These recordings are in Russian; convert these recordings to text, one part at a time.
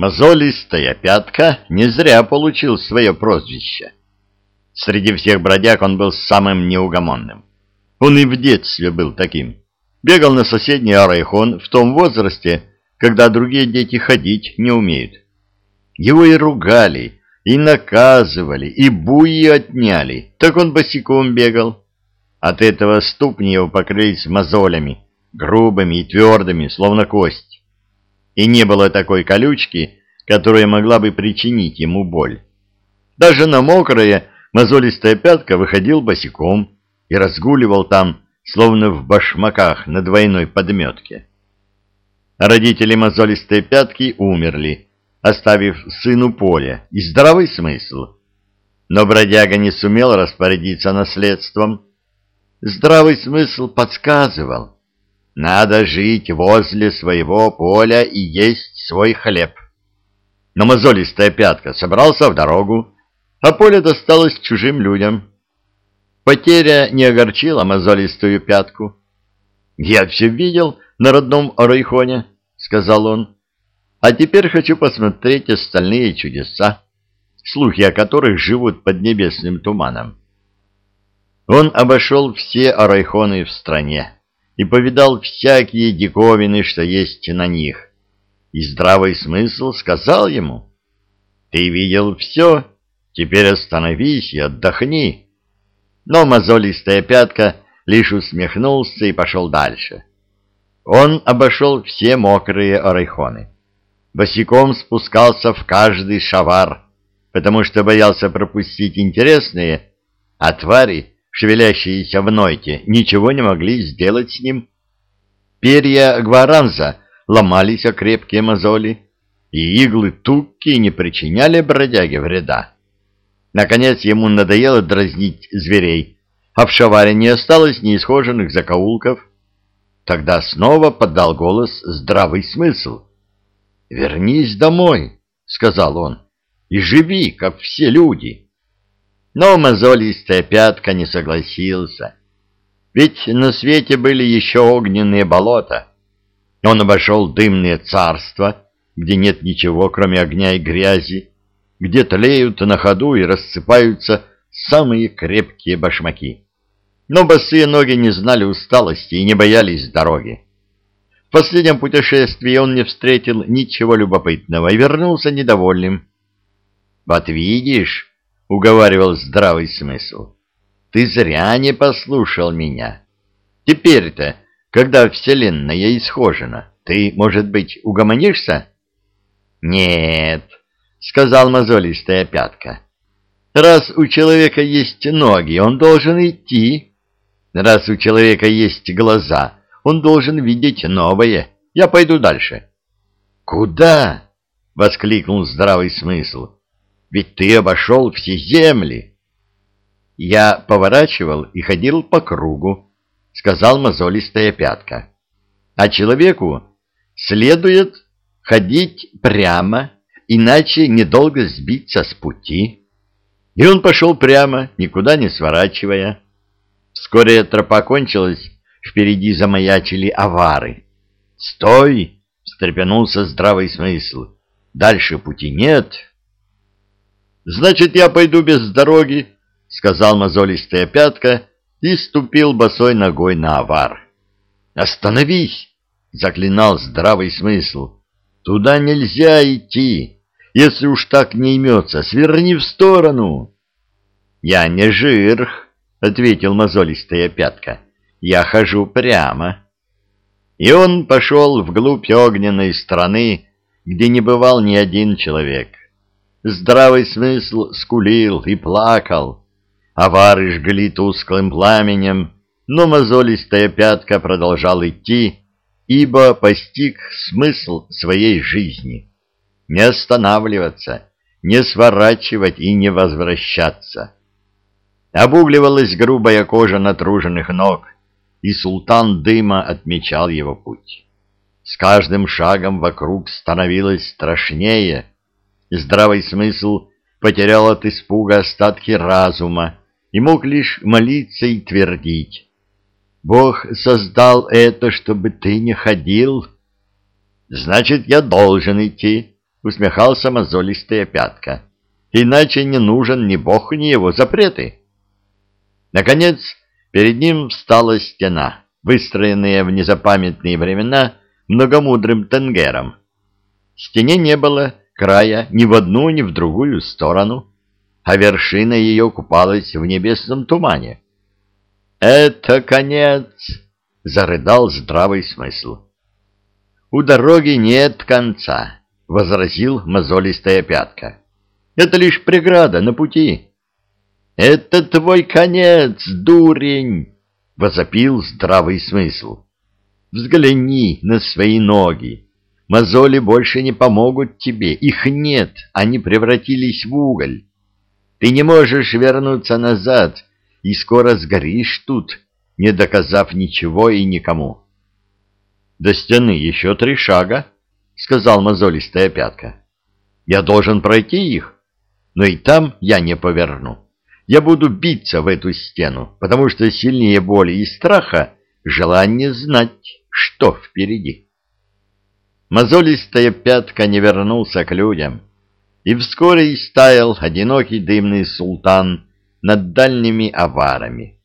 Мозолистая пятка не зря получил свое прозвище. Среди всех бродяг он был самым неугомонным. Он и в детстве был таким. Бегал на соседний Арайхон в том возрасте, когда другие дети ходить не умеют. Его и ругали, и наказывали, и буи отняли, так он босиком бегал. От этого ступни его покрылись мозолями, грубыми и твердыми, словно кость. И не было такой колючки, которая могла бы причинить ему боль. Даже на мокрое мозолистая пятка выходил босиком и разгуливал там, словно в башмаках на двойной подметке. Родители мозолистой пятки умерли, оставив сыну поле и здравый смысл. Но бродяга не сумел распорядиться наследством. Здравый смысл подсказывал. Надо жить возле своего поля и есть свой хлеб. Но мозолистая пятка собрался в дорогу, а поле досталось чужим людям. Потеря не огорчила мозолистую пятку. «Я все видел на родном Орайхоне», — сказал он. «А теперь хочу посмотреть остальные чудеса, слухи о которых живут под небесным туманом». Он обошел все Орайхоны в стране и повидал всякие диковины, что есть на них. И здравый смысл сказал ему, «Ты видел все, теперь остановись и отдохни». Но мозолистая пятка лишь усмехнулся и пошел дальше. Он обошел все мокрые орайхоны. Босиком спускался в каждый шавар, потому что боялся пропустить интересные, а твари, шевелящиеся в нойте, ничего не могли сделать с ним. Перья гваранза ломались о крепкие мозоли, и иглы тукки не причиняли бродяге вреда. Наконец ему надоело дразнить зверей, а в шаваре не осталось неисхоженных закоулков. Тогда снова подал голос здравый смысл. «Вернись домой», — сказал он, — «и живи, как все люди». Но мозолистая пятка не согласился, ведь на свете были еще огненные болота. Он обошел дымные царства, где нет ничего, кроме огня и грязи, где тлеют на ходу и рассыпаются самые крепкие башмаки. Но босые ноги не знали усталости и не боялись дороги. В последнем путешествии он не встретил ничего любопытного и вернулся недовольным. «Вот видишь», — уговаривал здравый смысл, — «ты зря не послушал меня. Теперь-то, когда Вселенная исхожена, ты, может быть, угомонишься?» «Нет», — сказал мозолистая пятка. «Раз у человека есть ноги, он должен идти. Раз у человека есть глаза, он должен видеть новое. Я пойду дальше». «Куда?» — воскликнул здравый смысл. «Ведь ты обошел все земли». «Я поворачивал и ходил по кругу», — сказал мозолистая пятка. «А человеку следует ходить прямо иначе недолго сбиться с пути. И он пошел прямо, никуда не сворачивая. Вскоре тропа кончилась, впереди замаячили авары. «Стой!» — встрепенулся здравый смысл. «Дальше пути нет». «Значит, я пойду без дороги», — сказал мозолистая пятка и ступил босой ногой на авар. «Остановись!» — заклинал здравый смысл. «Туда нельзя идти!» Если уж так не имется, сверни в сторону. — Я не жирх, — ответил мозолистая пятка. — Я хожу прямо. И он пошел вглубь огненной страны, где не бывал ни один человек. Здравый смысл скулил и плакал. Авары жгли тусклым пламенем, но мозолистая пятка продолжал идти, ибо постиг смысл своей жизни — не останавливаться, не сворачивать и не возвращаться. Обугливалась грубая кожа натруженных ног, и султан дыма отмечал его путь. С каждым шагом вокруг становилось страшнее. Здравый смысл потерял от испуга остатки разума и мог лишь молиться и твердить. «Бог создал это, чтобы ты не ходил. Значит, я должен идти. — усмехался мозолистая пятка. «Иначе не нужен ни бог, ни его запреты». Наконец, перед ним встала стена, выстроенная в незапамятные времена многомудрым тенгером. Стене не было края ни в одну, ни в другую сторону, а вершина ее купалась в небесном тумане. «Это конец!» — зарыдал здравый смысл. «У дороги нет конца», — возразил мозолистая пятка. «Это лишь преграда на пути». «Это твой конец, дурень!» — возопил здравый смысл. «Взгляни на свои ноги. Мозоли больше не помогут тебе. Их нет, они превратились в уголь. Ты не можешь вернуться назад, и скоро сгоришь тут, не доказав ничего и никому». «До стены еще три шага», — сказал мозолистая пятка. «Я должен пройти их, но и там я не поверну». Я буду биться в эту стену, потому что сильнее боли и страха желание знать, что впереди. Мозолистая пятка не вернулся к людям, и вскоре истаял одинокий дымный султан над дальними аварами.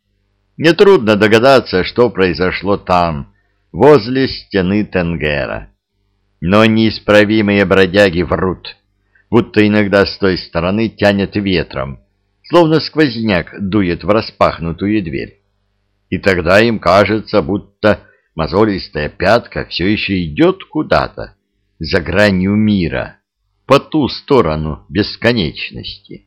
Нетрудно догадаться, что произошло там, возле стены Тенгера. Но неисправимые бродяги врут, будто иногда с той стороны тянет ветром, словно сквозняк дует в распахнутую дверь. И тогда им кажется, будто мозолистая пятка все еще идет куда-то, за гранью мира, по ту сторону бесконечности.